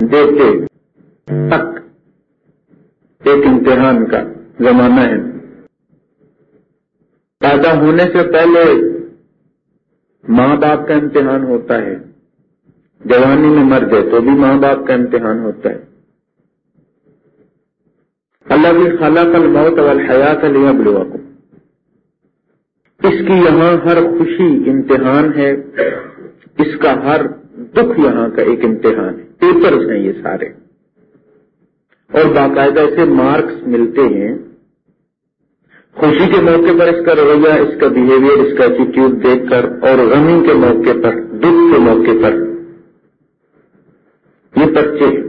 بیٹے تک ایک امتحان کا زمانہ ہے۔ پیدا ہونے سے پہلے ماں باپ کا امتحان ہوتا ہے۔ جوانی میں مر گئے تو بھی ماں باپ کا امتحان ہوتا ہے۔ اللہ بھی خالہ کل موت اور حیات لیا بلوا کو اس کی یہاں ہر خوشی امتحان ہے۔ اس کا ہر دکھ یہاں کا ایک امتحان ہے۔ پیپرز ہیں یہ سارے۔ اور باقاعدہ اسے مارکس ملتے ہیں۔ خوشی کے موقع پر اس کا رویہ، اس کا بہیویئر اس کا ایٹیٹیوڈ دیکھ کر اور غمی کے موقع پر، دکھ کے موقع پر۔ یہ بچے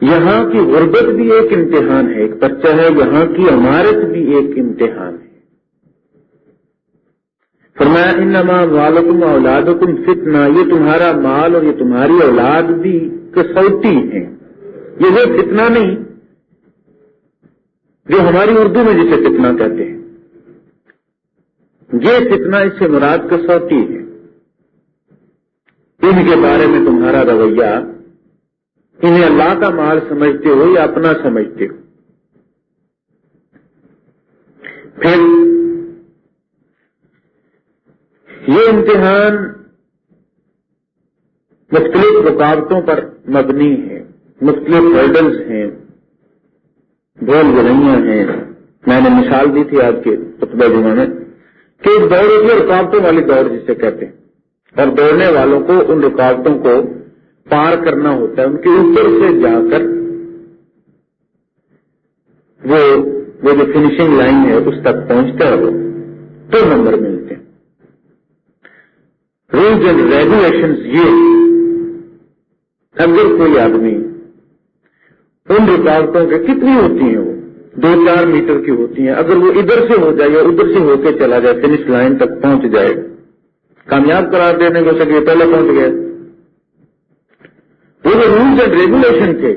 یہاں کی غربت بھی ایک امتحان ہے، ایک بچہ ہے، یہاں کی عمارت بھی ایک امتحان ہے۔ فرمایا، انما والکم اولادکم فتنہ، یہ تمہارا مال اور یہ تمہاری اولاد بھی کسوٹی ہے یہ وہ فتنہ نہیں جو ہماری اردو میں جسے فتنا کہتے ہیں۔ یہ فتنا اس سے مراد کسوٹی ہے۔ ان کے بارے میں تمہارا رویہ، انہیں اللہ کا مال سمجھتے ہو یا اپنا سمجھتے ہو۔ پھر یہ امتحان مختلف رکاوٹوں پر مبنی ہے مختلف ہرڈلز ہیں بول گرائیاں ہیں۔ میں نے مثال دی تھی آپ کے خطبہ جمعہ میں کہ ایک دوڑ ہوتی ہے، رکاوٹوں والی دوڑ جسے کہتے ہیں۔ اور دوڑنے والوں کو ان رکاوٹوں کو پار کرنا ہوتا ہے، ان کے اوپر سے جا کر وہ وہ جو فنشنگ لائن ہے، اس تک پہنچتا ہے۔ وہ دو نمبر ملتے ہیں۔ رولز اینڈ ریگولیشن یہ اگر کوئی آدمی ان رکاوٹوں کے کتنی ہوتی ہیں وہ دو چار میٹر کی ہوتی ہیں اگر وہ ادھر سے ہو جائے یا ادھر سے ہو کے چلا جائے فنش لائن تک پہنچ جائے کامیاب قرار دینے کو سکے پہلے پہنچ گئے وہ جو رولس اینڈ ریگولیشن تھے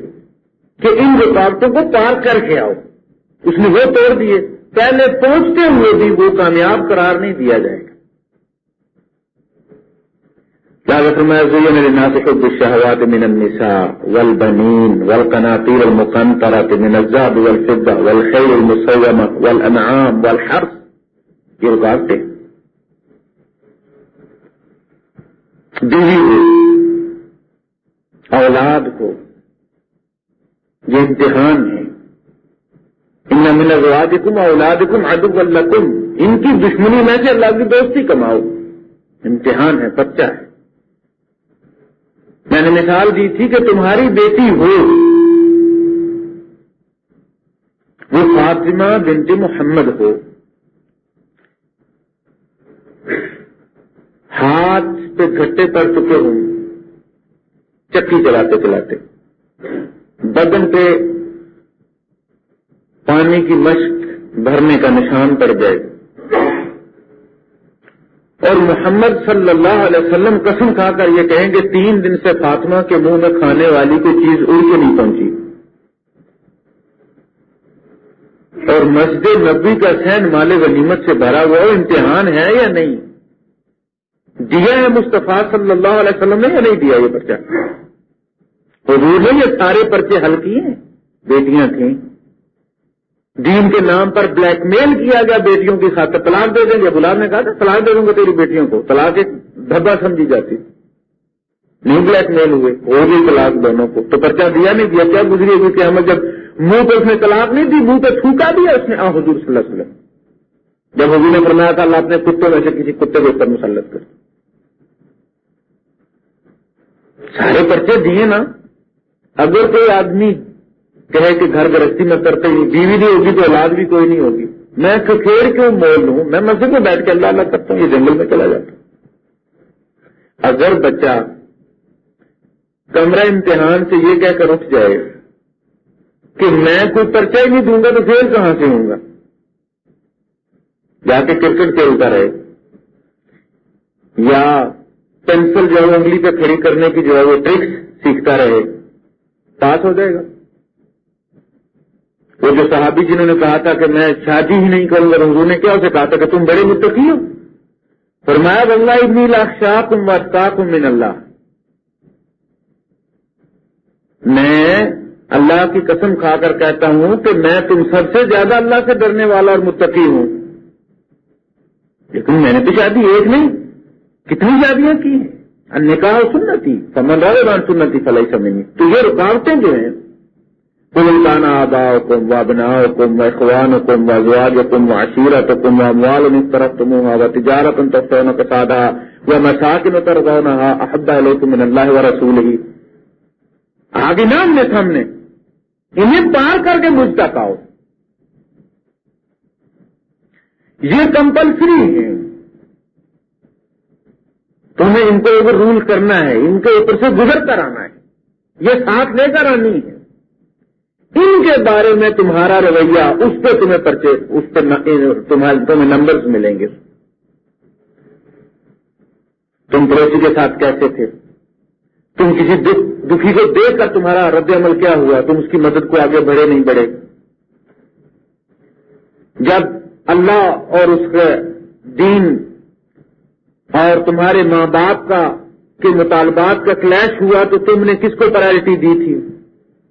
کہ ان رکاوٹوں کو پار کر کے آؤ اس نے وہ توڑ دیے پہلے پہنچتے ہوئے بھی وہ کامیاب قرار نہیں دیا جائے گا فرمایا من النساء والبنين والقناطير المقنطرة من الذهب والفضة والخيل المسومة والأنعام والحرث۔ یہ رکاوٹیں بیوی کو، اولاد کو، یہ امتحان ہے۔ ان من ازواجکم اولادکم عدو لکم ان کی دشمنی میں سے اللہ کی دوستی کماؤ۔ امتحان ہے بچہ ہے۔ میں نے مثال دی تھی کہ تمہاری بیٹی ہو۔ وہ فاطمہ بنت محمد ہو۔ ہاتھ پہ گھٹے پر چکے ہوں۔ چکی چلاتے چلاتے۔ بدن پہ پانی کی مشق بھرنے کا نشان پڑ جائے۔ اور محمد صلی اللہ علیہ وسلم قسم کھا کر یہ کہیں کہ تین دن سے فاطمہ کے منہ میں کھانے والی کوئی چیز اڑ کے نہیں پہنچی۔ اور مسجد نبی کا سین مال غنیمت سے بھرا ہوا امتحان ہے یا نہیں؟ دیا ہے مصطفیٰ صلی اللہ علیہ وسلم نے یا نہیں دیا یہ پرچہ؟ حضور نے یہ سارے پرچے حل کیے؟ بیٹیاں تھیں۔ دین کے نام پر بلیک میل کیا گیا بیٹیوں کی خاطر طلاق دے دیں گے؟ غلام نے کہا تھا، طلاق دے دوں گا تیری بیٹیوں کو۔ طلاق ایک دھبا سمجھی جاتی۔ نہیں بلیک میل ہوئے ہو گئی طلاق دونوں کو۔ تو پرچہ دیا نہیں دیا، کیا گزری ہوئی کہ ہمیں جب منہ پہ اس نے طلاق نہیں دی، منہ پہ تھوکا دیا اس نے۔ آ، حضور صلی اللہ علیہ وسلم۔ جب حضور نے فرمایا تھا، اللہ اپنے کتے میں سے کسی کتے کے اوپر مسلط کر۔ سارے پرچے دیے نا۔ اگر کوئی آدمی کہے کہ گھر گرستی میں کرتے ہی بیوی نہیں ہوگی تو اولاد بھی کوئی نہیں ہوگی۔ میں کھیڑ کیوں مول لوں؟ میں مسجد میں بیٹھ کے اللہ اللہ کرتا ہوں، یہ جنگل میں چلا جاتا۔ ہوں اگر بچہ کمرہ امتحان سے یہ کہہ کر اٹھ جائے کہ میں کوئی پرچہ ہی نہیں دوں گا تو فیل کہاں سے ہوں گا؟ جا کے کرکٹ کھیلتا رہے یا پینسل جو ہے انگلی پہ کھڑی کرنے کی جو ہے وہ ٹرکس سیکھتا رہے، پاس ہو جائے گا۔ وہ جو صحابی جنہوں نے کہا تھا کہ میں شادی ہی نہیں کروں گا حضور نے کیا اسے کہا تھا کہ تم بڑے متقی ہو؟ فرمایا بنگلہ ابنی لاکھ شاہ تم واسطہ تم من اللہ. میں اللہ کی قسم کھا کر کہتا ہوں کہ میں تم سب سے زیادہ اللہ سے ڈرنے والا اور متقی ہوں۔ لیکن میں نے تو شادی ایک نہیں، کتنی شادیاں کی ہیں؟ نکاح سنتی سمندر سنتی فلائی سمجھنی تو یہ رکاوٹیں جو ہیں کلکان آبا کم و بنا کم و اخوان کم و زواج کم و عشیرت کم و اموال طرف تم و تجارت تفتون کسادہ و مساکن ترغونہا احبا علیکم من اللہ و رسول ہی آگے نام نے ہم نے انہیں پار کر کے مجھ تک آؤ۔ یہ کمپلسری ہے تمہیں ان کو اوپر رول کرنا ہے، ان کے اوپر سے گزر کر آنا ہے۔ یہ ساتھ لے کر آنی ہے۔ ان کے بارے میں تمہارا رویہ اس پہ تمہیں پرچے، اس پہ تمہیں نمبرز ملیں گے۔ تم پڑوسی کے ساتھ کیسے تھے؟ تم کسی دکھی کو دیکھ کر تمہارا رد عمل کیا ہوا؟ تم اس کی مدد کو آگے بڑھے نہیں بڑھے۔ جب اللہ اور اس کے دین اور تمہارے ماں باپ کا کے مطالبات کا کلیش ہوا تو تم نے کس کو پرائرٹی دی تھی؟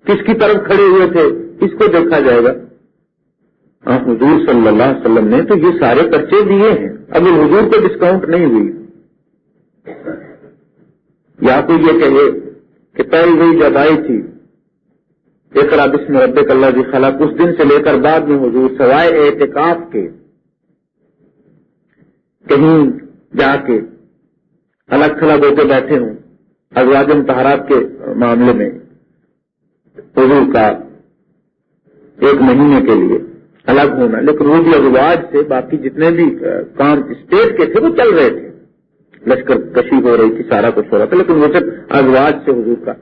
کس کی طرف کھڑے ہوئے تھے؟ اس کو دیکھا جائے گا۔ حضور صلی اللہ علیہ وسلم نے تو یہ سارے پرچے دیے ہیں۔ ابھی حضور کو ڈسکاؤنٹ نہیں ہوئی۔ یا کوئی یہ کہے کہ پہلی ہوئی جب آئی تھی۔ ایک رابط میں رب اللہ جی خلق اس دن سے لے کر بعد میں حضور سوائے احتکاف کے کہیں جا کے الگ تھلگ ہو کے بیٹھے ہوں۔ ازواج متحرات کے معاملے میں۔ حضور کا ایک مہینے کے لیے الگ ہونا۔ لیکن وہ بھی ازواج سے باقی جتنے بھی کام اسٹیٹ کے تھے، وہ چل رہے تھے۔ لشکر کشی ہو رہی تھی، سارا کچھ ہو رہا تھا، لیکن وہ صرف ازواج سے حضور کا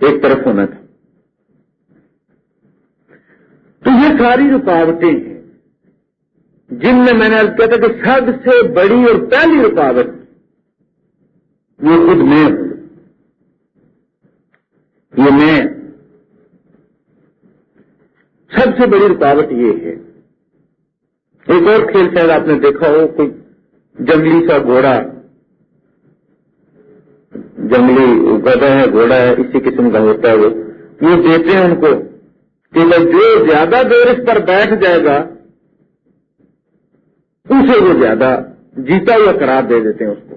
ایک طرف ہونا تھا۔ تو یہ ساری رکاوٹیں ہیں جن میں میں نے کیا تھا کہ سب سے بڑی اور پہلی رکاوٹ وہ خود میں ہوں یہ میں سب سے بڑی رکاوٹ یہ ہے۔ ایک اور کھیل شاید آپ نے دیکھا ہو، کوئی جنگلی سا گھوڑا۔ جنگلی گدا ہے، گھوڑا ہے، اسی قسم کا ہوتا ہے وہ۔ وہ دیتے ہیں ان کو کہ جو زیادہ دیر اس پر بیٹھ جائے گا، اسے وہ زیادہ جیتا ہوا قرار دے دیتے ہیں اس کو۔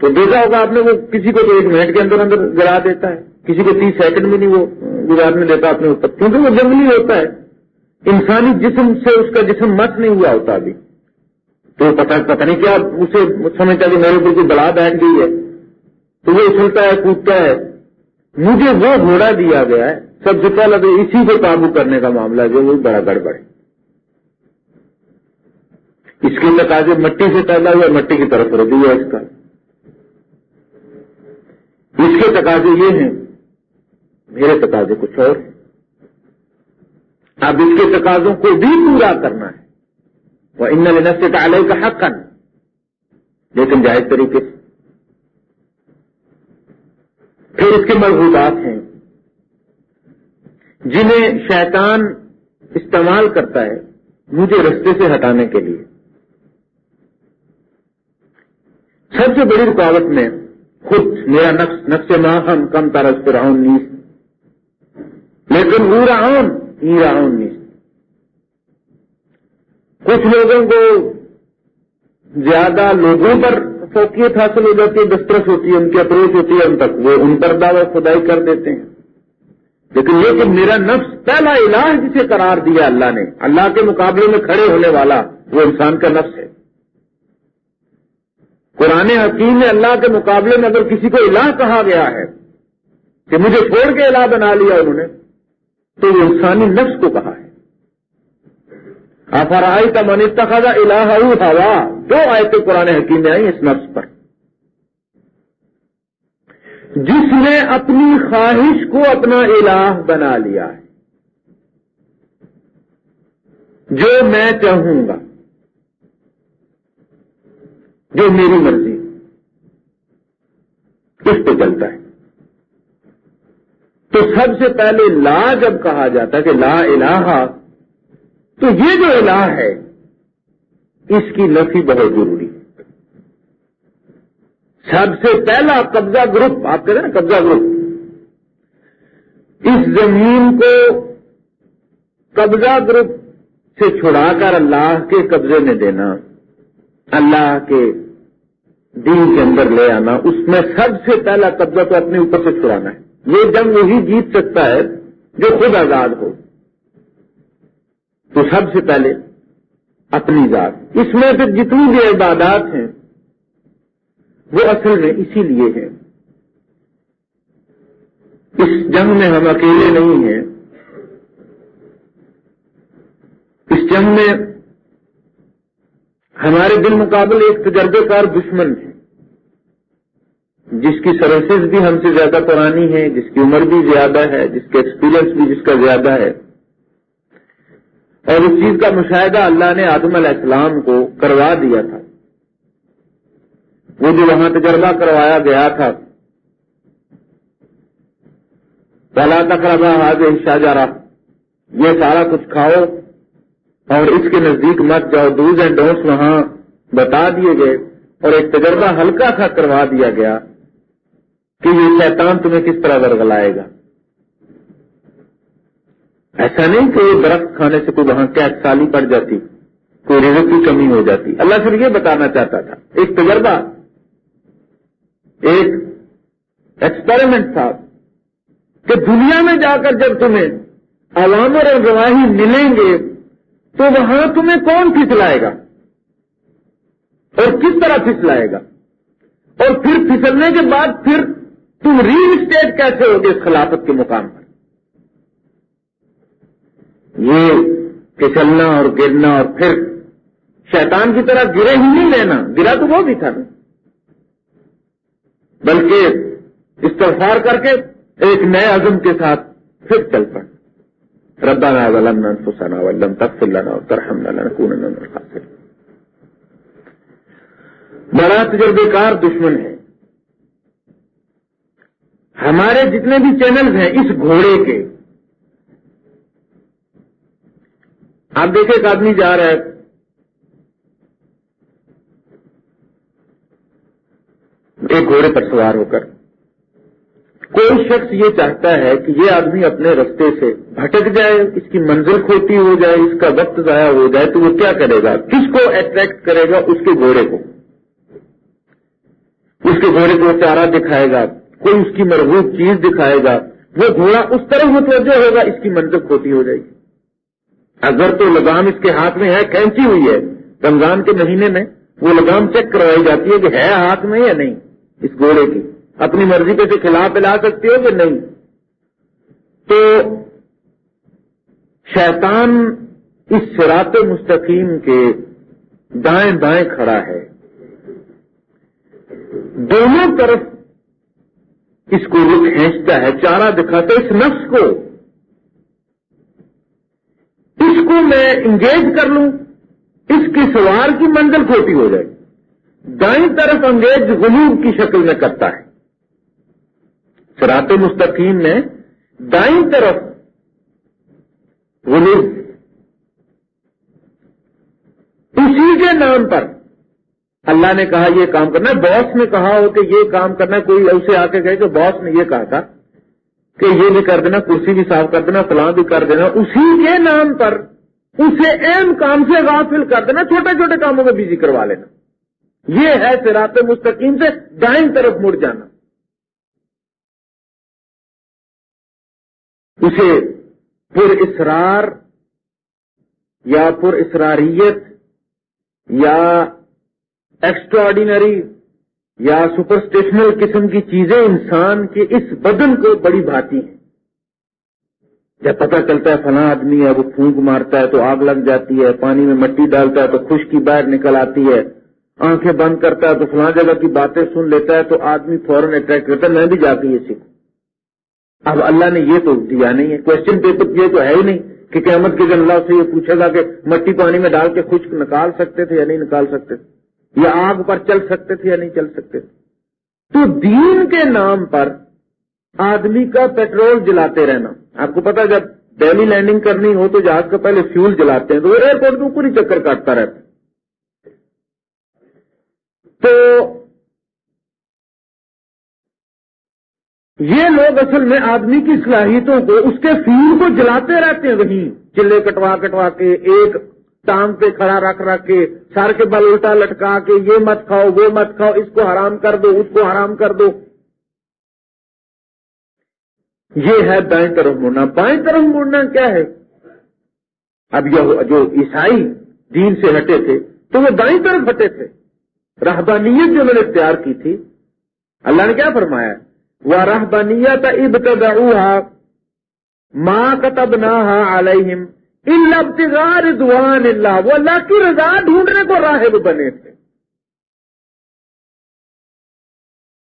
تو دیکھا ہوگا آپ نے وہ کسی کو تو ایک منٹ کے اندر اندر گرا دیتا ہے، کسی کو تیس سیکنڈ بھی نہیں وہ گزارنے دیتا اپنے اوپر۔ کیونکہ وہ جنگلی ہوتا ہے۔ انسانی جسم سے اس کا جسم مت نہیں ہوا ہوتا ابھی۔ تو پتہ پتہ نہیں کیا اسے سمجھتا کہ میرے اوپر کوئی بڑا بیٹھ گئی ہے۔ تو وہ اچھلتا ہے، کودتا ہے۔ مجھے وہ گھوڑا دیا گیا ہے۔ سب سے پہلے تو اسی کو قابو کرنے کا معاملہ جو وہ بڑا گڑبڑ ہے۔ اس کے تقاضے مٹی سے پیدا ہوا، مٹی کی طرف رجوع ہے اس کا۔ اس کے تقاضے یہ ہیں، میرے تقاضے کچھ اور ہیں۔ اب اس کے تقاضوں کو بھی پورا کرنا ہے۔ وہ ان نفس کا علیہ کا حق کرنا لیکن جائز طریقے سے۔ پھر اس کے مربوطات ہیں۔ جنہیں شیطان استعمال کرتا ہے مجھے رستے سے ہٹانے کے لیے۔ سب سے بڑی رکاوٹ میں خود میرا نقص نقص ماں ہم کم ترس پہ راؤن نیس لیکن وہ راؤن ہی راؤن نیس کچھ لوگوں کو زیادہ لوگوں پر فوقیت حاصل ہو جاتی ہے، دسترس ہوتی ہے، ان کی اپروچ ہوتی ہے ان تک۔ وہ ان پر دعوی خدائی کر دیتے ہیں۔ لیکن یہ کہ میرا نفس پہلا علاج جسے قرار دیا اللہ نے، اللہ کے مقابلے میں کھڑے ہونے والا وہ انسان کا نفس ہے۔ قرآن حکیم نے اللہ کے مقابلے میں اگر کسی کو الہ کہا گیا ہے کہ مجھے چھوڑ کے الہ بنا لیا انہوں نے، تو وہ انسانی نفس کو کہا ہے۔ آفرائی کا من اتخذا الہ ہوا؟ دو آیتیں قرآن حکیم میں آئی اس نفس پر۔ جس نے اپنی خواہش کو اپنا الہ بنا لیا ہے۔ جو میں چاہوں گا۔ جو میری مرضی اس پہ چلتا ہے۔ تو سب سے پہلے لا جب کہا جاتا ہے کہ لا الہ، تو یہ جو الہ ہے، اس کی نفی بہت ضروری ہے۔ سب سے پہلا قبضہ گروپ، آپ کہتے ہیں نا قبضہ گروپ، اس زمین کو قبضہ گروپ سے چھڑا کر اللہ کے قبضے میں دینا۔ اللہ کے دین کے اندر لے آنا، اس میں سب سے پہلا قبضہ تو اپنے اوپر سے چھڑانا ہے۔ یہ جنگ وہی جیت سکتا ہے جو خود آزاد ہو۔ تو سب سے پہلے اپنی ذات۔ اس میں پھر جتنی بھی عبادات ہیں، وہ اصل میں اسی لیے ہے اس جنگ میں ہم اکیلے نہیں ہیں۔ اس جنگ میں ہمارے دل مقابل ایک تجربے کار دشمن ہے جس کی سروسز بھی ہم سے زیادہ پرانی ہے جس کی عمر بھی زیادہ ہے، جس کا ایکسپیرئنس بھی جس کا زیادہ ہے۔ اور اس چیز کا مشاہدہ اللہ نے آدم علیہ السلام کو کروا دیا تھا۔ وہ جو وہاں تجربہ کروایا گیا تھا۔ پہلا تقربہ آج شاہ جا رہا یہ سارا کچھ کھاؤ۔ اور اس کے نزدیک مت جاؤ ڈوز اینڈ ڈونٹس وہاں بتا دیے گئے اور ایک تجربہ ہلکا سا کروا دیا گیا کہ یہ شیطان تمہیں کس طرح ورگلائے گا۔ ایسا نہیں کہ یہ درخت کھانے سے کوئی وہاں کیا سالی پڑ جاتی، کوئی رزق کی کمی ہو جاتی۔ اللہ صرف یہ بتانا چاہتا تھا، ایک تجربہ، ایک ایکسپیریمنٹ تھا کہ دنیا میں جا کر جب تمہیں عوامر اور گواہی ملیں گے تو وہاں تمہیں کون پھسلائے گا؟ اور کس طرح پھسلائے گا؟ اور پھر پھسلنے کے بعد پھر تم ری اسٹیٹ کیسے ہوگے اس خلافت کے مقام پر؟ یہ پھسلنا اور گرنا اور پھر شیطان کی طرح گرے ہی نہیں رہنا، گرا تو وہ بھی تھا۔ نا بلکہ استغفار کر کے ایک نئے عزم کے ساتھ پھر چل پڑ ربنا ظلمنا انفسنا ولم تغفر لنا وترحمنا لنكونن من الخاسرين. بڑا تجربے کار دشمن ہے. ہمارے جتنے بھی چینلز ہیں اس گھوڑے کے، آپ دیکھیں ایک آدمی جا رہا ہے۔ ایک گھوڑے پر سوار ہو کر۔ کوئی شخص یہ چاہتا ہے کہ یہ آدمی اپنے رستے سے بھٹک جائے، اس کی منزل کھوتی ہو جائے، اس کا وقت ضائع ہو جائے، تو وہ کیا کرے گا؟ کس کو اٹریکٹ کرے گا؟ اس کے گھوڑے کو۔ اس کے گھوڑے کو چارہ دکھائے گا، کوئی اس کی مربوط چیز دکھائے گا۔ وہ گھوڑا اس طرح متوجہ ہوگا، اس کی منزل کھوتی ہو جائے گی۔ اگر تو لگام اس کے ہاتھ میں ہے کھینچی ہوئی ہے۔ رمضان کے مہینے میں وہ لگام چیک کروائی جاتی ہے کہ ہے ہاتھ میں یا نہیں، اس گھوڑے کی۔ اپنی مرضی پہ سے کھلا پلا سکتے ہو کہ نہیں؟ تو شیطان اس سرات مستقیم کے دائیں بائیں کھڑا ہے۔ دونوں طرف اس کو وہ کھینچتا ہے، چارہ دکھاتا ہے اس نفس کو۔ اس کو میں انگیج کر لوں، اس کی سوار کی منزل کھوٹی ہو جائے۔ دائیں طرف انگیز غلوب کی شکل میں کرتا ہے۔ سرات مستقیم میں دائیں طرف غلوب اسی کے نام پر۔ اللہ نے کہا یہ کام کرنا باس نے کہا ہو کہ یہ کام کرنا کوئی اسے آ کے کہے کہ باس نے یہ کہا تھا کہ یہ بھی کر دینا، کرسی بھی صاف کر دینا، فلاں بھی کر دینا۔ اسی کے نام پر اسے اہم کام سے غافل کر دینا، چھوٹے چھوٹے کاموں میں بزی کروا لینا۔ یہ ہے سراط مستقیم سے دائیں طرف مڑ جانا۔ اسے پر اسرار یا پر اسراریت یا ایکسٹراڈینری یا سپرسٹیشنل قسم کی چیزیں انسان کے اس بدن کو بڑی بھاتی ہیں۔ جب پتہ چلتا ہے فلاں آدمی ہے، وہ پھونک مارتا ہے تو آگ لگ جاتی ہے، پانی میں مٹی ڈالتا ہے تو خشکی باہر نکل آتی ہے، آنکھیں بند کرتا ہے تو فلاں جگہ کی باتیں سن لیتا ہے تو آدمی فوراً اٹریکٹ کرتا ہے، میں بھی جا کے یہ سیکھوں اب اللہ نے یہ تو دیا نہیں ہے۔ کوشچن پیپر یہ تو ہے ہی نہیں کہ قیامت کے دن اللہ سے یہ پوچھے گا کہ مٹی پانی میں ڈال کے خشک نکال سکتے تھے یا نہیں نکال سکتے تھے؟ یا آگ پر چل سکتے تھے یا نہیں چل سکتے تھے؟ تو دین کے نام پر آدمی کا پیٹرول جلاتے رہنا۔ آپ کو پتا جب دہلی لینڈنگ کرنی ہو تو جہاز کا پہلے فیول جلاتے ہیں تو وہ ایئرپورٹ کے اوپر ہی چکر کاٹتا رہتا تو یہ لوگ اصل میں آدمی کی صلاحیتوں کو، اس کے فیل کو جلاتے رہتے ہیں وہیں۔ چلے کٹوا کٹوا کے، ایک ٹانگ پہ کھڑا رکھ رکھ کے، سر کے بل الٹا لٹکا کے، یہ مت کھاؤ، وہ مت کھاؤ، اس کو حرام کر دو، اس کو حرام کر دو۔ یہ ہے دائیں طرف مڑنا۔ بائیں طرف مڑنا کیا ہے؟ اب یہ جو عیسائی دین سے ہٹے تھے، تو وہ دائیں طرف ہٹے تھے۔ رہبانیت جو میں نے اختیار کی تھی، اللہ نے کیا فرمایا؟ وہ رہبانیت ابتدعوها ماں کتب نہ علیہم رضوان اللہ وہ اللہ کی رضا ڈھونڈنے کو راہب بنے تھے۔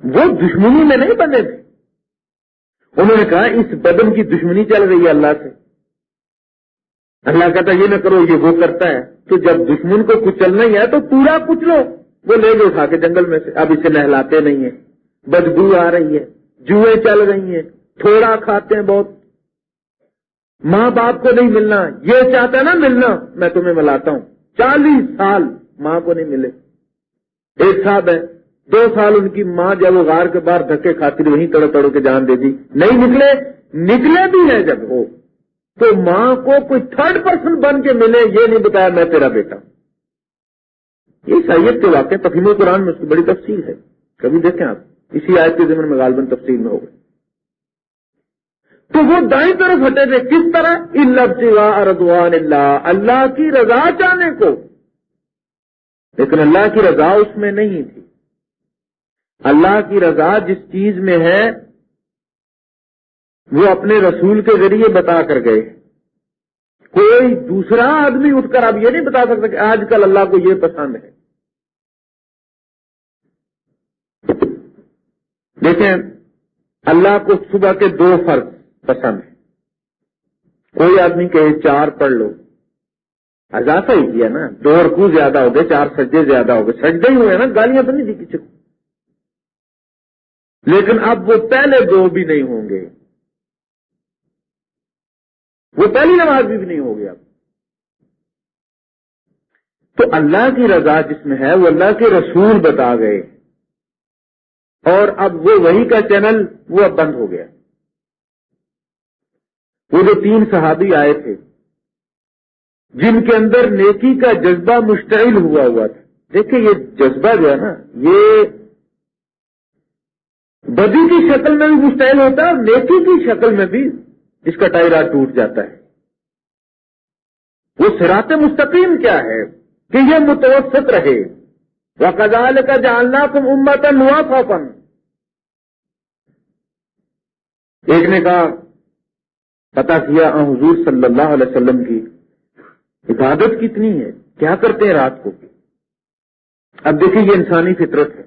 وہ دشمنی میں نہیں بنے تھے۔ انہوں نے کہا، اس بدن کی دشمنی چل رہی ہے اللہ سے۔ اللہ کہتا، یہ نہ کرو، یہ وہ کرتا ہے۔ تو جب دشمن کو کچھ چلنا ہی ہے، تو پورا کچھ لو وہ لے گئے اٹھا کے جنگل میں سے۔ اب اسے نہلاتے نہیں ہیں۔ بدبو آ رہی ہے۔ جوئیں چل رہی ہیں، تھوڑا کھاتے ہیں بہت۔ ماں باپ کو نہیں ملنا، یہ چاہتا ہے نا ملنا، میں تمہیں ملاتا ہوں۔ چالیس سال ماں کو نہیں ملے۔ ایک صاحب ہے، دو سال ان کی ماں جب وہ غار کے باہر دھکے کھاتی وہیں تڑو تڑو کے جان دے دی۔ نہیں نکلے نکلے بھی ہیں جب وہ۔ تو ماں کو کوئی تھرڈ پرسن بن کے ملے، یہ نہیں بتایا میں تیرا بیٹا۔ یہ سید کے واقع تفیم قرآن میں اس کی بڑی تفصیل ہے۔ کبھی دیکھیں آپ۔ اسی آیت کے زمین میں غالباً تفصیل میں ہوگا تو وہ دائیں طرف ہٹے تھے۔ کس طرح؟ اللہ اردوان اللہ اللہ کی رضا چاہنے کو۔ لیکن اللہ کی رضا اس میں نہیں تھی۔ اللہ کی رضا جس چیز میں ہے، وہ اپنے رسول کے ذریعے بتا کر گئے۔ کوئی دوسرا آدمی اٹھ کر اب یہ نہیں بتا سکتا کہ آج کل اللہ کو یہ پسند ہے۔ دیکھیں، اللہ کو صبح کے دو فرق پسند ہے کوئی آدمی کہے چار پڑھ لو۔ اضافہ ہی کیا نا؟ دو رکو زیادہ ہو گئے، چار سجدے زیادہ ہو گئے۔ سجدے ہی ہوئے نا، گالیاں تو نہیں دی کسی کو۔ لیکن اب وہ پہلے دو بھی نہیں ہوں گے۔ وہ پہلی نماز بھی نہیں ہوگی اب۔ تو اللہ کی رضا جس میں ہے، وہ اللہ کے رسول بتا گئے۔ اور اب وہ وہی کا چینل وہ اب بند ہو گیا۔ وہ جو تین صحابی آئے تھے، جن کے اندر نیکی کا جذبہ مشتعل ہوا ہوا تھا۔ دیکھیں یہ جذبہ جو ہے نا، یہ بدی کی شکل میں بھی مشتعل ہوتا ہے اور نیکی کی شکل میں بھی اس کا ٹائرا ٹوٹ جاتا ہے۔ وہ سرات مستقیم کیا ہے کہ یہ متوسط رہے۔ وہ کا جاننا تم امت ہوا تھا ایک نے کہا پتا کیا حضور صلی اللہ علیہ وسلم کی عبادت کتنی ہے؟ کیا کرتے ہیں رات کو؟ اب دیکھیں یہ انسانی فطرت ہے۔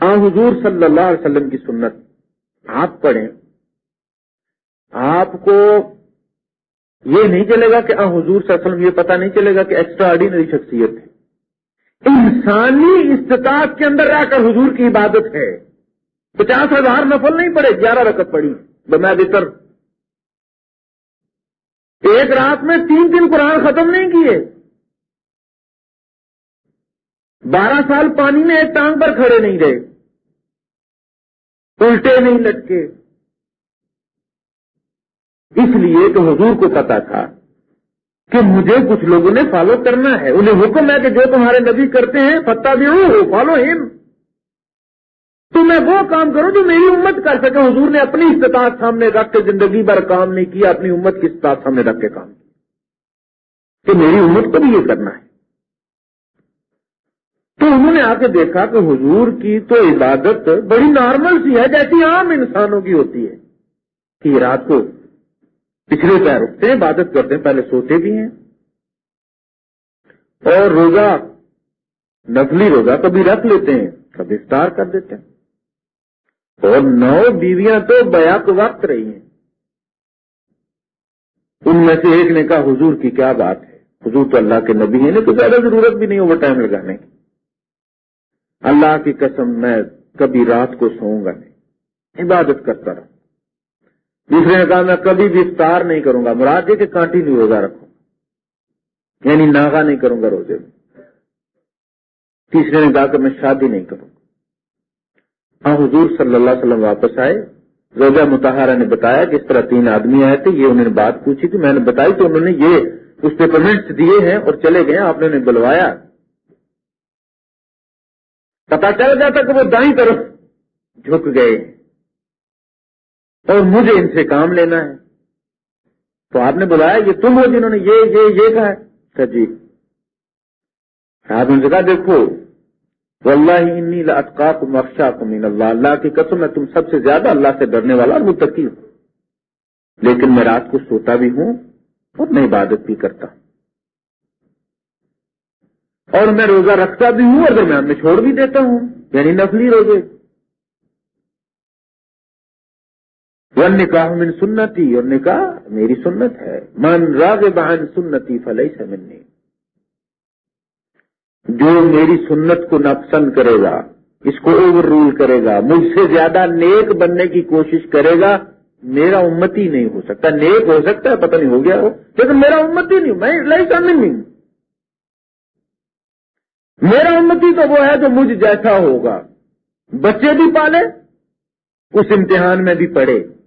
آ حضور صلی اللہ علیہ وسلم کی سنت، آپ پڑھیں۔ آپ کو یہ نہیں چلے گا کہ آ حضور صلی اللہ علیہ وسلم، یہ پتا نہیں چلے گا کہ ایکسٹرا آرڈینری شخصیت ہے۔ انسانی استطاعت کے اندر رہ کر حضور کی عبادت ہے۔ پچاس ہزار نفل نہیں پڑے، گیارہ رکعت پڑی۔ بنا بہتر۔ ایک رات میں تین دن قرآن ختم نہیں کیے۔ بارہ سال پانی میں ایک ٹانگ پر کھڑے نہیں رہے۔ الٹے نہیں لٹکے۔ اس لیے کہ حضور کو پتا تھا۔ کہ مجھے کچھ لوگوں نے فالو کرنا ہے۔ انہیں حکم ہے کہ جو تمہارے نبی کرتے ہیں فتح بھی ہو فالو ہم۔ تو میں وہ کام کروں جو میری امت کر سکے۔ حضور نے اپنی استطاعت سامنے رکھ کے زندگی بھر کام نہیں کیا، اپنی امت کی استطاعت سامنے رکھ کے کام کیا۔ کہ میری امت کو بھی یہ کرنا ہے۔ تو انہوں نے آ کے دیکھا کہ حضور کی تو عبادت بڑی نارمل سی ہے، جیسی عام انسانوں کی ہوتی ہے۔ کہ رات کو پچھلے پیر اٹھتے ہیں عبادت کرتے ہیں، پہلے سوتے بھی ہیں۔ اور روزہ نقلی روزہ کبھی رکھ لیتے ہیں، کبھی افطار کر دیتے ہیں۔ اور نو بیویاں تو بیک وقت رہی ہیں۔ ان میں سے ایک نے کہا، حضور کی کیا بات ہے؟ حضور تو اللہ کے نبی ہیں تو زیادہ ضرورت بھی نہیں اوور ٹائم لگانے کی۔ اللہ کی قسم، میں کبھی رات کو سوؤں گا نہیں۔ عبادت کرتا رہوں۔ دوسرے نے کہا، میں کبھی بھی افطار نہیں کروں گا، مراد یہ کہ کانٹی نہیں روزہ رکھوں۔ یعنی ناغا نہیں کروں گا روزے میں۔ تیسرے نے کہا کہ میں شادی نہیں کروں گا۔ ہاں حضور صلی اللہ علیہ وسلم واپس آئے۔ روزہ متحرہ نے بتایا کہ اس طرح تین آدمی آئے تھے، یہ انہوں نے بات پوچھی تھی۔ میں نے بتائی تو انہوں نے یہ اس پہ پیمنٹس دیے ہیں اور چلے گئے، آپ نے انہیں بلوایا۔ پتا چل جاتا کہ وہ دائیں طرف جھک گئے۔ اور مجھے ان سے کام لینا ہے۔ تو آپ نے بلایا یہ تم ہو جنہوں نے یہ یہ یہ کہا ہے۔ جی آپ نے کہا دیکھو، واللہ انی من اللہ۔ اللہ کی قسم، میں تم سب سے زیادہ اللہ سے ڈرنے والا اور متقی ہوں۔ لیکن میں رات کو سوتا بھی ہوں اور میں عبادت بھی کرتا۔ ہوں اور میں روزہ رکھتا بھی ہوں اور درمیان میں چھوڑ بھی دیتا ہوں یعنی نفلی روزے۔ ون نکاح من سنتی، اور نکاح میری سنت ہے۔ من راگ بہن سنتی فلئی سے منی۔ جو میری سنت کو ناپسند کرے گا، اس کو اوور رول کرے گا، مجھ سے زیادہ نیک بننے کی کوشش کرے گا، میرا امتی نہیں ہو سکتا۔ نیک ہو سکتا ہے، پتہ نہیں ہو گیا ہو، لیکن میرا امتی نہیں، میں لائی شامل نہیں میرا امتی تو وہ ہے جو مجھ جیسا ہوگا۔ بچے بھی پالے، اس امتحان میں بھی پڑھے۔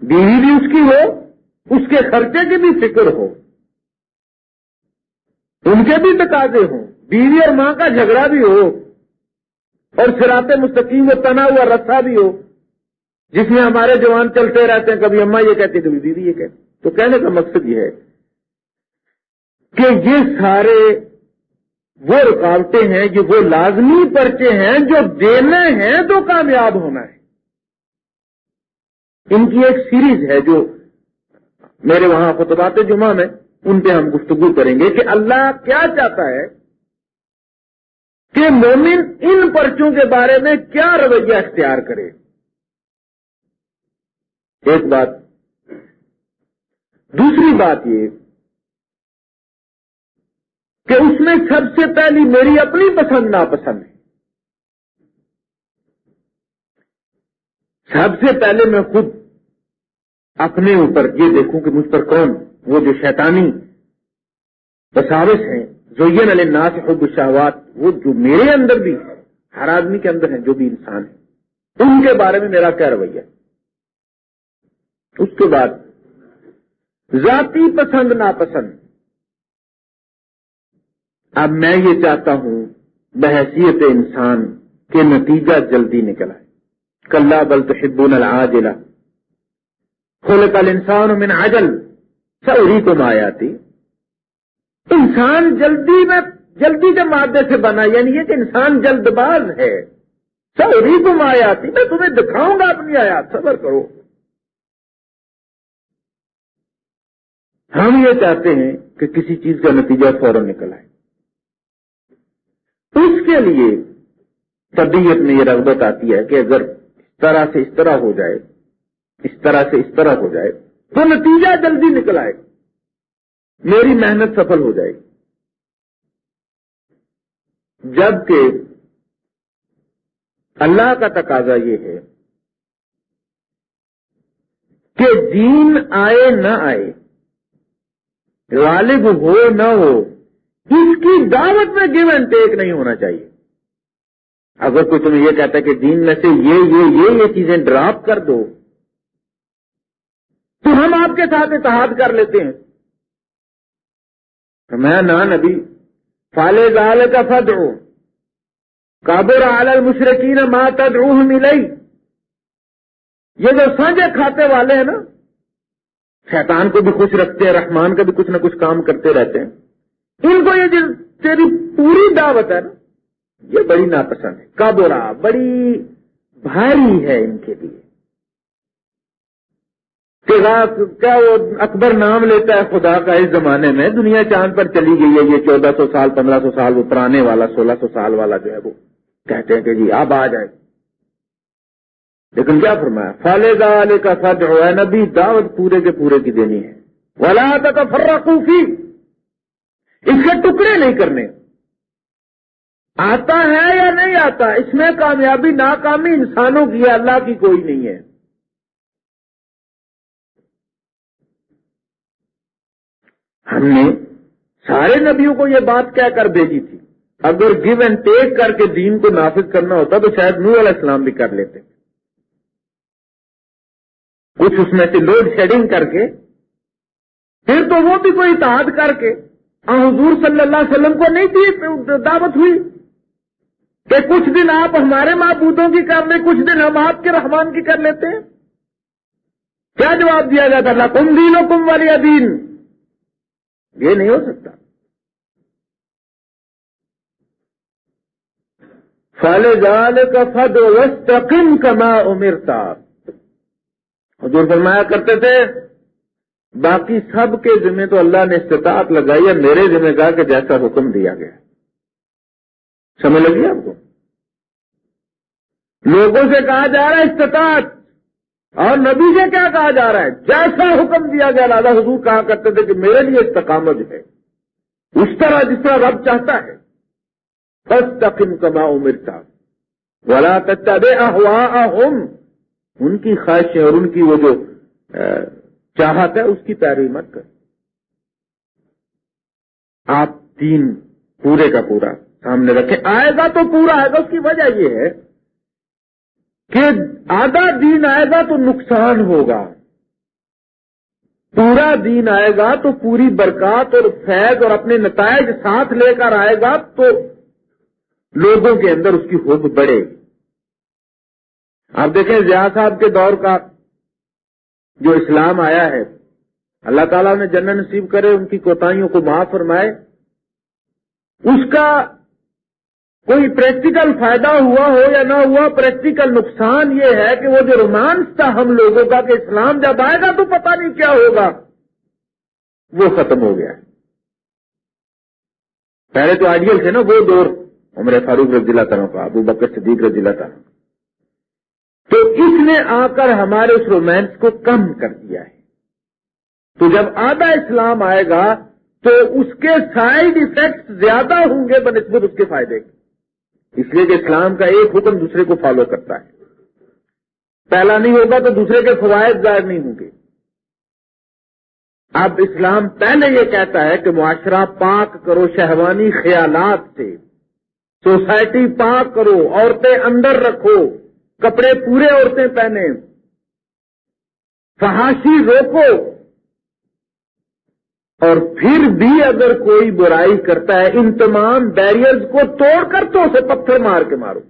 بیوی بھی اس کی ہو، اس کے خرچے کی بھی فکر ہو۔ ان کے بھی تقاضے ہوں۔ بیوی اور ماں کا جھگڑا بھی ہو اور سراتے مستقیم و تنا ہوا رسا بھی ہو، جس میں ہمارے جوان چلتے رہتے ہیں۔ کبھی اماں یہ کہتی کبھی بیوی یہ کہتی تو کہنے کا مقصد یہ ہے کہ یہ سارے وہ رکاوٹیں ہیں، یہ وہ لازمی پرچے ہیں جو دینے ہیں تو کامیاب ہونا ہے۔ ان کی ایک سیریز ہے جو میرے وہاں خطبات جمعہ میں ان پہ ہم گفتگو کریں گے کہ اللہ کیا چاہتا ہے کہ مومن ان پرچوں کے بارے میں کیا رویہ اختیار کرے۔ ایک بات۔ دوسری بات یہ کہ اس میں سب سے پہلی میری اپنی پسند ناپسند ہے۔ سب سے پہلے میں خود اپنے اوپر یہ دیکھوں کہ مجھ پر کون وہ جو شیطانی بساوس ہیں جو یہ نل ناس حب شہوات وہ جو میرے اندر بھی ہر آدمی کے اندر ہیں جو بھی انسان ہے ان کے بارے میں میرا کیا رویہ؟ اس کے بعد، ذاتی پسند، ناپسند۔ اب میں یہ چاہتا ہوں بحثیت انسان کے نتیجہ جلدی نکل آئے۔ کلّا بل تو العاجلہ۔ کھول کل انسان من عجل سوری کو مایاتی انسان جلدی میں، جلدی کے مادے سے بنا یعنی یہ کہ انسان جلد باز ہے سوری تم آیاتی میں تمہیں دکھاؤں گا اپنی آیات، صبر کرو۔ ہم یہ چاہتے ہیں کہ کسی چیز کا نتیجہ فوراً نکل آئے۔ اس کے لیے طبیعت میں یہ رغبت آتی ہے کہ اگر اس طرح سے اس طرح ہو جائے اس طرح سے اس طرح ہو جائے تو نتیجہ جلدی نکل آئے، میری محنت سفل ہو جائے گی۔ جبکہ اللہ کا تقاضا یہ ہے کہ دین آئے نہ آئے، غالب ہو نہ ہو، اس کی دعوت میں گیو اینڈ ٹیک نہیں ہونا چاہیے۔ اگر کوئی تمہیں یہ کہتا ہے کہ دین میں سے یہ یہ یہ یہ چیزیں ڈراپ کر دو تو ہم آپ کے ساتھ اتحاد کر لیتے ہیں۔ میں نہ نبی فالے گال کا فد ہو کابر عال مشرقین ماتا روح ملئی یہ جو سانجے کھاتے والے ہیں نا، شیطان کو بھی خوش رکھتے ہیں، رحمان کا بھی کچھ نہ کچھ کام کرتے رہتے ہیں۔ ان کو یہ جو تیری پوری دعوت ہے نا، یہ بڑی ناپسند ہے۔ کابورا بڑی بھاری ہے ان کے لیے۔ کہ کیا وہ اکبر نام لیتا ہے خدا کا اس زمانے میں؟ دنیا چاند پر چلی گئی ہے یہ چودہ سو سال، پندرہ سو سال، وہ پرانے والا، سولہ سو سال والا جو ہے وہ کہتے ہیں کہ جی اب آ جائے لیکن کیا فرمایا؟ فالے والے کا سچ ہو ہے نبی، دعوت پورے کے پورے کی دینی ہے۔ ولا کا فرا خوفی اس کے ٹکڑے نہیں کرنے۔ آتا ہے یا نہیں آتا؟ اس میں کامیابی، ناکامی انسانوں کی ہے، اللہ کی کوئی نہیں ہے۔ ہم نے سارے نبیوں کو یہ بات کہہ کر بھیجی تھی۔ اگر گیو اینڈ ٹیک کر کے دین کو نافذ کرنا ہوتا تو شاید نور علیہ السلام بھی کر لیتے۔ کچھ اس میں سے لوڈ شیڈنگ کر کے، پھر تو وہ بھی کوئی اتحاد کر کے۔ حضور صلی اللہ علیہ وسلم کو نہیں تھی دعوت ہوئی کہ کچھ دن آپ ہمارے معبودوں کی کر لیں، کچھ دن ہم آپ کے رحمان کی کر لیتے۔ ہیں کیا جواب دیا جاتا اللہ کم دین و کم والی دین۔ یہ نہیں ہو سکتا۔ فال جال کا فد وسطم کما امرتا حضور فرمایا کرتے تھے، باقی سب کے ذمہ تو اللہ نے استطاعت لگائی ہے میرے ذمہ کہا کہ جیسا حکم دیا گیا۔ سمجھ لگی آپ کو؟ لوگوں سے کہا جا رہا ہے استطاعت۔ اور نبی سے کیا کہا جا رہا ہے؟ جیسا حکم دیا گیا لادا حضور کہا کرتے تھے کہ میرے لیے استقامت ہے۔ اس طرح جس طرح رب چاہتا ہے۔ بس تقم کما امرتا۔ ولا تتبع احواءهم ان کی خواہشیں اور ان کی وہ جو چاہت ہے، اس کی پیروی مت کر۔ آپ تین پورے کا پورا سامنے رکھے آئے گا تو پورا آئے گا اس کی وجہ یہ ہے کہ آدھا دین آئے گا تو نقصان ہوگا۔ پورا دین آئے گا تو پوری برکات اور فیض اور اپنے نتائج ساتھ لے کر آئے گا تو لوگوں کے اندر اس کی ہوپ بڑھے۔ گی آپ دیکھیں ضیاء صاحب کے دور کا جو اسلام آیا ہے، اللہ تعالیٰ نے جنت نصیب کرے، ان کی کوتاہیوں کو معاف فرمائے۔ اس کا کوئی پریکٹیکل فائدہ ہوا ہو یا نہ ہوا پریکٹیکل نقصان یہ ہے کہ وہ جو رومانس تھا ہم لوگوں کا، کہ اسلام جب آئے گا تو پتہ نہیں کیا ہوگا۔ وہ ختم ہو گیا۔ پہلے تو آئیڈیل تھے نا وہ دور۔ عمر فاروق رضی اللہ تعالیٰ کا، ابو بکر صدیق رضی اللہ تعالیٰ۔ تو اس نے آ کر ہمارے اس رومانس کو کم کر دیا ہے۔ تو جب آدھا اسلام آئے گا تو اس کے سائڈ افیکٹ زیادہ ہوں گے بنسبت اس کے فائدے۔ کے اس لیے کہ اسلام کا ایک حکم دوسرے کو فالو کرتا ہے۔ پہلا نہیں ہوگا تو دوسرے کے فوائد ظاہر نہیں ہوں گے۔ اب اسلام پہلے یہ کہتا ہے کہ معاشرہ پاک کرو، شہوانی خیالات سے۔ سوسائٹی پاک کرو، عورتیں اندر رکھو، کپڑے پورے عورتیں پہنے فحاشی روکو۔ اور پھر بھی اگر کوئی برائی کرتا ہے، ان تمام بیریئرز کو توڑ کر تو اسے پتھر مار کے مارو۔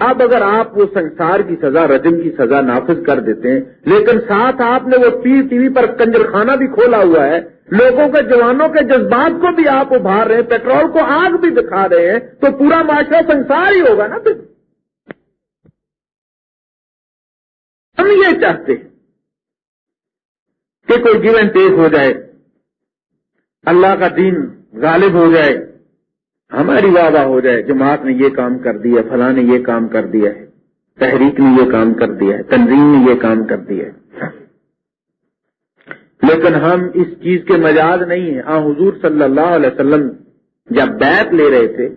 اب اگر آپ وہ سنسار کی سزا، رجم کی سزا نافذ کر دیتے ہیں، لیکن ساتھ آپ نے وہ پی ٹی وی پر کنجر خانہ بھی کھولا ہوا ہے، لوگوں کے جوانوں کے جذبات کو بھی آپ ابھار رہے ہیں، پیٹرول کو آگ بھی دکھا رہے ہیں، تو پورا معاشرہ سنسار ہی ہوگا نا پھر۔ ہم یہ چاہتے ہیں۔ کہ کوئی گیون ٹیک ہو جائے، اللہ کا دین غالب ہو جائے، ہماری واہ ہو جائے جماعت نے یہ کام کر دیا، فلاں نے یہ کام کر دیا ہے، تحریک نے یہ کام کر دیا ہے، تنظیم نے یہ کام کر دیا ہے۔ لیکن ہم اس چیز کے مجاز نہیں ہیں۔ آ، حضور صلی اللہ علیہ وسلم جب بیت لے رہے تھے،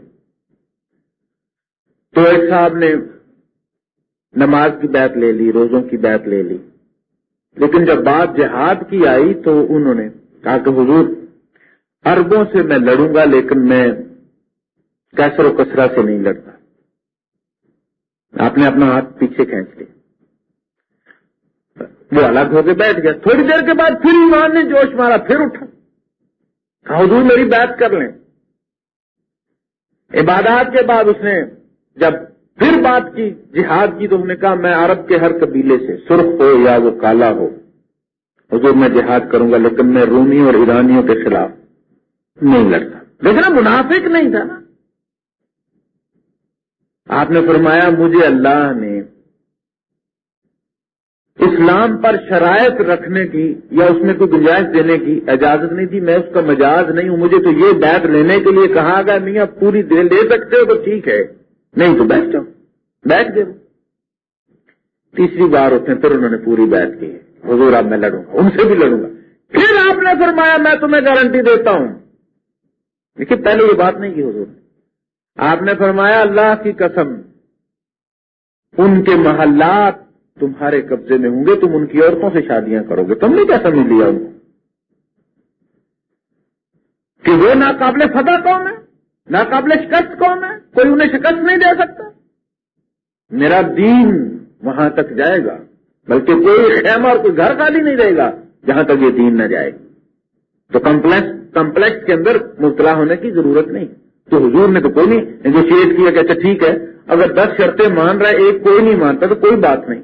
تو ایک صاحب نے نماز کی بیت لے لی، روزوں کی بیت لے لی۔ لیکن جب بات جہاد کی آئی تو انہوں نے کہا کہ حضور اربوں سے میں لڑوں گا لیکن میں کیسر و کسرا سے نہیں لڑتا۔ آپ نے اپنا ہاتھ پیچھے کھینچ لیا۔ وہ الگ ہو کے بیٹھ گیا۔ تھوڑی دیر کے بعد پھر ایمان نے جوش مارا، پھر اٹھا۔ حضور میری بات کر لیں۔ عبادات کے بعد اس نے جب پھر بات کی، جہاد کی تو انہوں نے کہا، میں عرب کے ہر قبیلے سے سرخ ہو یا وہ کالا ہو۔ حضور میں جہاد کروں گا، لیکن میں رومی اور ایرانیوں کے خلاف نہیں لڑتا۔ لیکن منافق نہیں تھا نا۔ آپ نے فرمایا، مجھے اللہ نے اسلام پر شرائط رکھنے کی یا اس میں کوئی گنجائش دینے کی اجازت نہیں تھی میں اس کا مجاز نہیں ہوں۔ مجھے تو یہ بیت لینے کے لیے کہا گیا، میاں، پوری دے، لے سکتے ہو تو ٹھیک ہے۔ نہیں تو بیٹھ جاؤ۔ بیٹھ دے تیسری بار ہوتے پھر انہوں نے پوری بیت کی حضور اب میں لڑوں گا، ان سے بھی لڑوں گا۔ پھر آپ نے فرمایا، میں تمہیں گارنٹی دیتا ہوں۔ دیکھیے، پہلے یہ بات نہیں کی حضور آپ نے فرمایا، اللہ کی قسم، ان کے محلات تمہارے قبضے میں ہوں گے، تم ان کی عورتوں سے شادیاں کرو گے۔ تم نے کیا سمجھ لیا ان کو؟ کہ وہ ناقابل فتح کون ہے؟ ناقابل شکست کون ہے؟ کوئی انہیں شکست نہیں دے سکتا؟ میرا دین وہاں تک جائے گا، بلکہ کوئی خیمہ اور کوئی گھر خالی نہیں رہے گا جہاں تک یہ دین نہ جائے۔ تو کمپلیکس کمپلیکس کے اندر مبتلا ہونے کی ضرورت نہیں۔ تو حضور نے تو کوئی نہیں نیگوشیٹ کیا کہ اچھا ٹھیک ہے، اگر دس شرطیں مان رہا ہے، ایک کوئی نہیں مانتا تو کوئی بات نہیں۔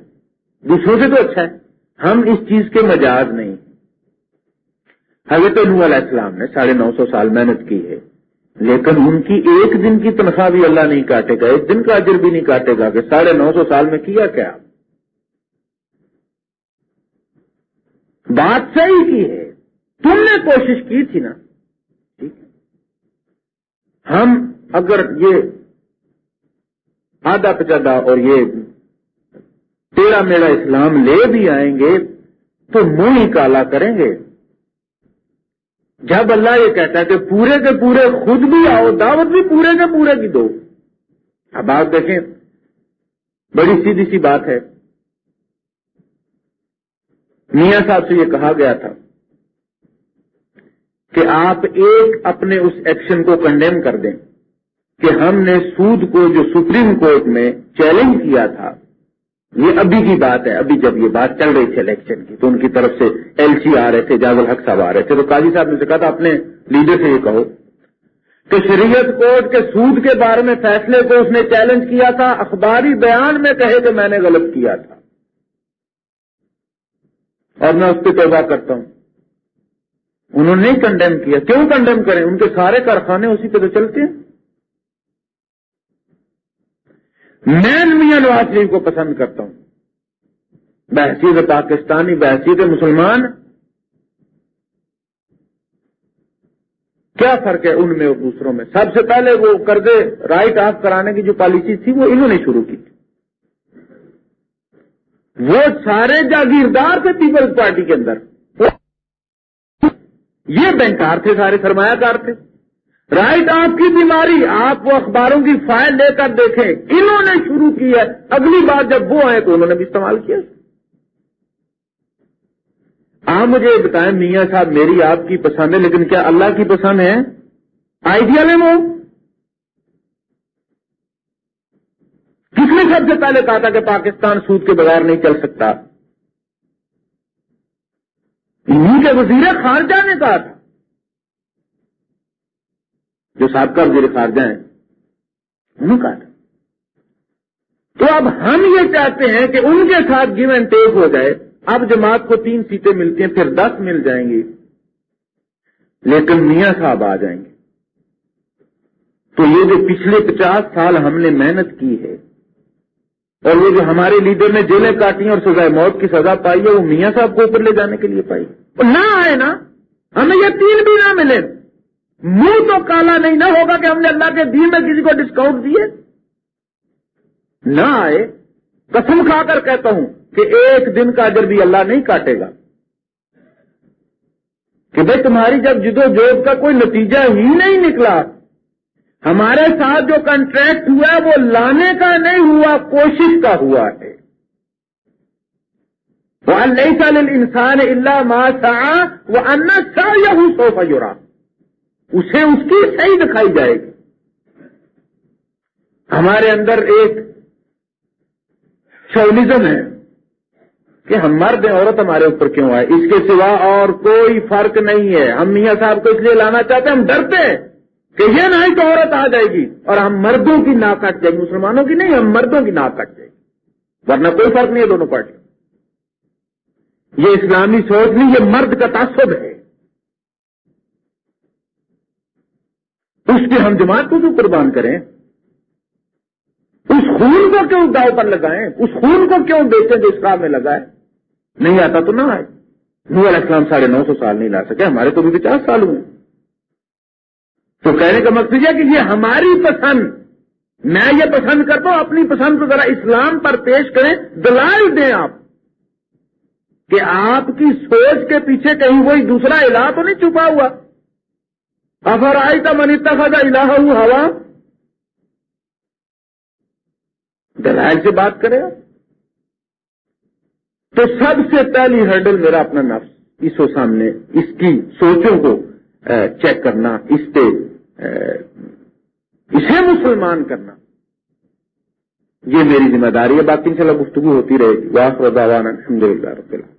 دوسروں سے تو اچھا ہے۔ ہم اس چیز کے مجاز نہیں۔ حضرت نو علیہ السلام نے ساڑھے نو سو سال محنت کی ہے۔ لیکن ان کی ایک دن کی تنخواہ بھی اللہ نہیں کاٹے گا، ایک دن کا اجر بھی نہیں کاٹے گا کہ ساڑھے نو سو سال میں کیا کیا۔ بات صحیح کی ہے۔ تم نے کوشش کی تھی نا۔ ٹھیک ہم اگر یہ آدھا پچادا اور یہ تیرا میرا اسلام لے بھی آئیں گے تو منہ ہی کالا کریں گے۔ جب اللہ یہ کہتا ہے کہ پورے کے پورے خود بھی آؤ، دعوت بھی پورے کے پورے کی دو۔ اب آپ دیکھیں، بڑی سیدھی سی بات ہے۔ میاں صاحب سے یہ کہا گیا تھا کہ آپ ایک اپنے اس ایکشن کو کنڈیم کر دیں کہ ہم نے سود کو، جو سپریم کورٹ میں چیلنج کیا تھا یہ ابھی کی بات ہے، ابھی جب یہ بات چل رہی تھی الیکشن کی، تو ان کی طرف سے ایل سی آ رہے تھے جاگ الحق صاحب آ رہے تھے، تو قاضی صاحب نے سے کہا تھا، اپنے لیڈر سے یہ کہو کہ شریعت کورٹ کے سود کے بارے میں فیصلے کو اس نے چیلنج کیا تھا، اخباری بیان میں کہے کہ میں نے غلط کیا تھا۔ اور میں اس پہ توبہ کرتا ہوں۔ انہوں نے کنڈیم کیا۔ کیوں کنڈیم کریں؟ ان کے سارے کارخانے اسی پہ تو چلتے ہیں۔ میں میاں نواز شریف کو پسند کرتا ہوں۔ بحثیت پاکستانی، بحثیت مسلمان۔ کیا فرق ہے ان میں اور دوسروں میں؟ سب سے پہلے وہ قرضے رائٹ آف کرانے کی جو پالیسی تھی وہ انہوں نے شروع کی۔ تھی وہ سارے جاگیردار تھے پیپلز پارٹی کے اندر۔ یہ بینکار تھے، سارے سرمایہ کار تھے۔ رائٹ آپ کی بیماری، آپ وہ اخباروں کی فائل لے کر دیکھیں۔ انہوں نے شروع کی ہے۔ اگلی بار جب وہ آئے تو انہوں نے بھی استعمال کیا۔ آپ مجھے بتائیں، میاں صاحب میری آپ کی پسند ہے، لیکن کیا اللہ کی پسند ہے؟ آئیڈیل ہے وہ۔ کس نے سب سے پہلے کہا تھا کہ پاکستان سود کے بغیر نہیں چل سکتا؟ انہیں کے وزیر خارجہ نے کہا تھا۔ جو سابقہ وزیر خارجہ ہیں، انہوں نے کہا تھا۔ تو اب ہم یہ چاہتے ہیں کہ ان کے ساتھ گیو اینڈ ٹیک ہو جائے۔ اب جماعت کو تین سیٹیں ملتی ہیں پھر دس مل جائیں گی۔ لیکن میاں صاحب آ جائیں گے۔ تو یہ جو پچھلے پچاس سال ہم نے محنت کی ہے، اور یہ جو ہمارے لیڈر نے جیلیں کاٹی اور سزائے موت کی سزا پائی ہے، وہ میاں صاحب کو اوپر لے جانے کے لیے پائی۔ نہ آئے نا، ہمیں یہ تین بھی نہ ملے۔ منہ تو کالا نہیں، نہ ہوگا کہ ہم نے اللہ کے دین میں کسی کو ڈسکاؤنٹ دیے نہ آئے، قسم کھا کر کہتا ہوں کہ ایک دن کا اجر بھی اللہ نہیں کاٹے گا۔ کہ بھائی تمہاری جب جدو جوب کا کوئی نتیجہ ہی نہیں نکلا، ہمارے ساتھ جو کنٹریکٹ ہوا وہ لانے کا نہیں ہوا، کوشش کا ہوا ہے۔ وہ نہیں سال انسان اللہ ماسا وہ ان سا یا ہوں سو اسے اس کی صحیح دکھائی جائے گی۔ ہمارے اندر ایک شولزم ہے کہ ہم مرد ہیں، عورت ہمارے اوپر کیوں آئے؟ اس کے سوا اور کوئی فرق نہیں ہے۔ ہم میاں صاحب کو اس لیے لانا چاہتے ہیں، ہم ڈرتے ہیں کہ یہ نہیں تو عورت آ جائے گی اور ہم مردوں کی نا کٹ جائے گی۔ مسلمانوں کی نہیں، ہم مردوں کی نا کٹ جائے گی۔ ورنہ کوئی فرق نہیں ہے دونوں پارٹی یہ اسلامی سوچ نہیں، یہ مرد کا تعصب ہے۔ اس کے ہم جماعت کو کیوں قربان کریں؟ اس خون کو کیوں داؤ پر لگائیں؟ اس خون کو کیوں بیچیں جو اس کام میں لگائے نہیں آتا تو نہ آئے۔ نور علیہ السلام ساڑھے نو سو سال نہیں لا سکے، ہمارے تو بھی پچاس سال ہوئے۔ تو کہنے کا مقصد ہے کہ یہ ہماری پسند، میں یہ پسند کرتا ہوں، اپنی پسند کو ذرا اسلام پر پیش کریں، دلائل دیں آپ۔ کہ آپ کی سوچ کے پیچھے کہیں کوئی دوسرا علا تو نہیں چھپا ہوا۔ افر آئی کا منیتا خزا الہ ہوا دلائل سے بات کرے تو سب سے پہلی ہرڈل میرا اپنا نفس اس کو سامنے، اس کی سوچوں کو چیک کرنا، اس پہ اسے مسلمان کرنا۔ یہ میری ذمہ داری ہے، باقی ان شاء اللہ گفتگو ہوتی رہے گی۔ واقع الحمد للہ رب اللہ